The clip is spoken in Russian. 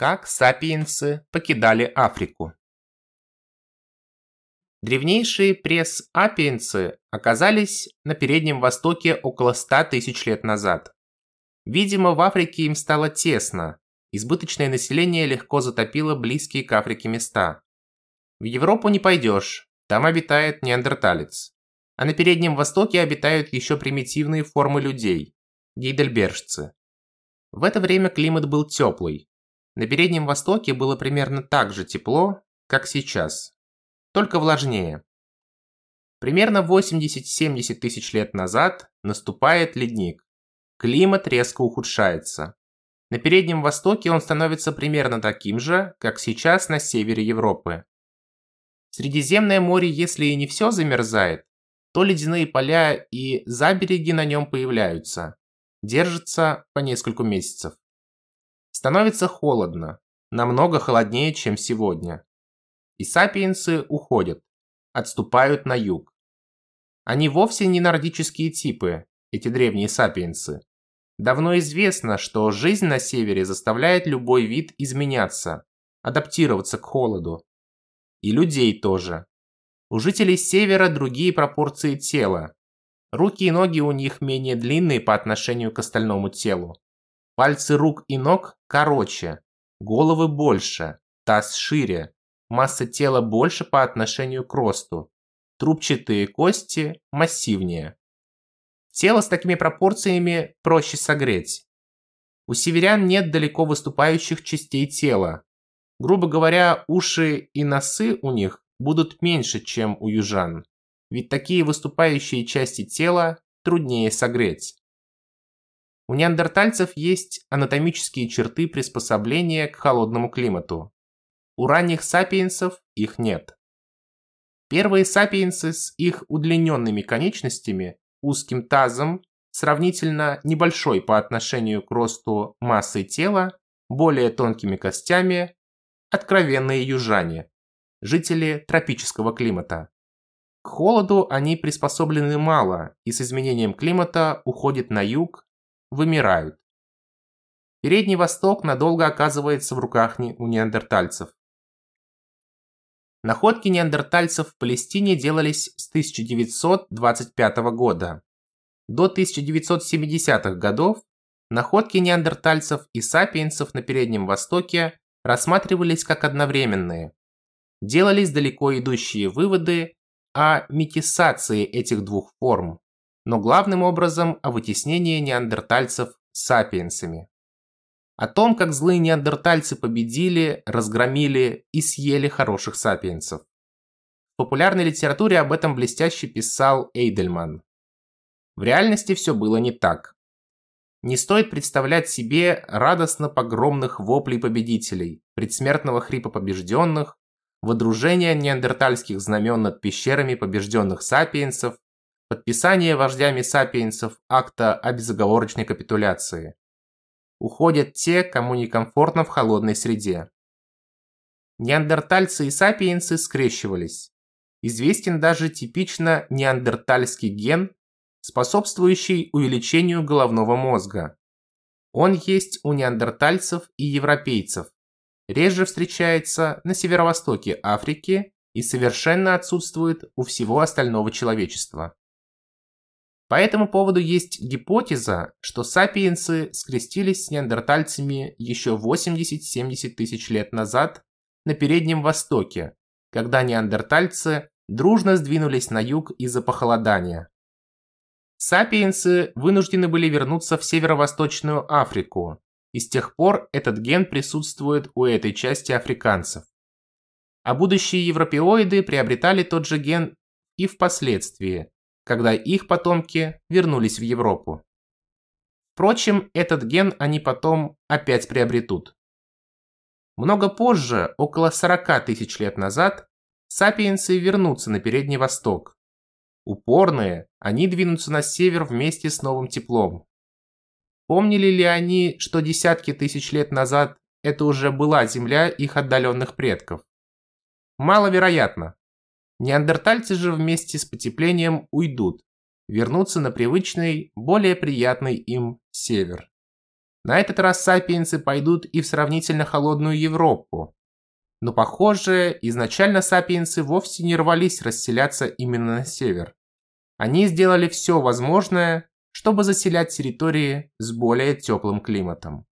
Как сапиенсы покидали Африку. Древнейшие пресс-апиенсы оказались на Переднем Востоке около 100 тысяч лет назад. Видимо, в Африке им стало тесно, избыточное население легко затопило близкие к Африке места. В Европу не пойдешь, там обитает неандерталец. А на Переднем Востоке обитают еще примитивные формы людей – гейдельбержцы. В это время климат был теплый, на Переднем Востоке было примерно так же тепло, как сейчас, только влажнее. Примерно 80-70 тысяч лет назад наступает ледник. Климат резко ухудшается. На Переднем Востоке он становится примерно таким же, как сейчас на севере Европы. Средиземное море, если и не все замерзает, то ледяные поля и забереги на нем появляются. Держатся по несколько месяцев. Становится холодно, намного холоднее, чем сегодня. И сапиенсы уходят, отступают на юг. Они вовсе не нордические типы, эти древние сапиенсы. Давно известно, что жизнь на севере заставляет любой вид изменяться, адаптироваться к холоду. И людей тоже. У жителей севера другие пропорции тела. Руки и ноги у них менее длинные по отношению к остальному телу. Пальцы рук и ног короче, головы больше, таз шире, масса тела больше по отношению к росту, трубчатые кости массивнее. Тело с такими пропорциями проще согреть. У северян нет далеко выступающих частей тела. Грубо говоря, уши и носы у них будут меньше, чем у южан. Ведь такие выступающие части тела труднее согреть. У неандертальцев есть анатомические черты приспособления к холодному климату. У ранних сапиенсов их нет. Первые сапиенсы с их удлиненными конечностями, узким тазом, сравнительно небольшой по отношению к росту массы тела, более тонкими костями, откровенные южане, жители тропического климата. К холоду они приспособлены мало и с изменением климата уходят на юг вымирают. Передний Восток надолго оказывается в руках у неандертальцев. Находки неандертальцев в Палестине делались с 1925 года. До 1970-х годов находки неандертальцев и сапиенсов на Переднем Востоке рассматривались как одновременные. Делались далеко идущие выводы о метисации этих двух форм но главным образом о вытеснении неандертальцев сапиенсами. О том, как злые неандертальцы победили, разгромили и съели хороших сапиенсов. В популярной литературе об этом блестяще писал Эйдельман. В реальности все было не так. Не стоит представлять себе радостно погромных воплей победителей, предсмертного хрипа побежденных, водружения неандертальских знамен над пещерами побежденных сапиенсов Подписание вождями сапиенсов акта о безоговорочной капитуляции. Уходят те, кому некомфортно в холодной среде. Неандертальцы и сапиенсы скрещивались. Известен даже типично неандертальский ген, способствующий увеличению головного мозга. Он есть у неандертальцев и европейцев. Реже встречается на северо-востоке Африки и совершенно отсутствует у всего остального человечества. По этому поводу есть гипотеза, что сапиенсы скрестились с неандертальцами еще 80-70 тысяч лет назад на Переднем Востоке, когда неандертальцы дружно сдвинулись на юг из-за похолодания. Сапиенсы вынуждены были вернуться в северо-восточную Африку, и с тех пор этот ген присутствует у этой части африканцев. А будущие европеоиды приобретали тот же ген и впоследствии, когда их потомки вернулись в Европу. Впрочем, этот ген они потом опять приобретут. Много позже, около 40 тысяч лет назад, сапиенсы вернутся на Передний Восток. Упорные, они двинутся на север вместе с новым теплом. Помнили ли они, что десятки тысяч лет назад это уже была земля их отдаленных предков? Маловероятно. Неандертальцы же вместе с потеплением уйдут, вернутся на привычный, более приятный им север. На этот раз сапиенсы пойдут и в сравнительно холодную Европу. Но, похоже, изначально сапиенсы вовсе не рвались расселяться именно на север. Они сделали все возможное, чтобы заселять территории с более теплым климатом.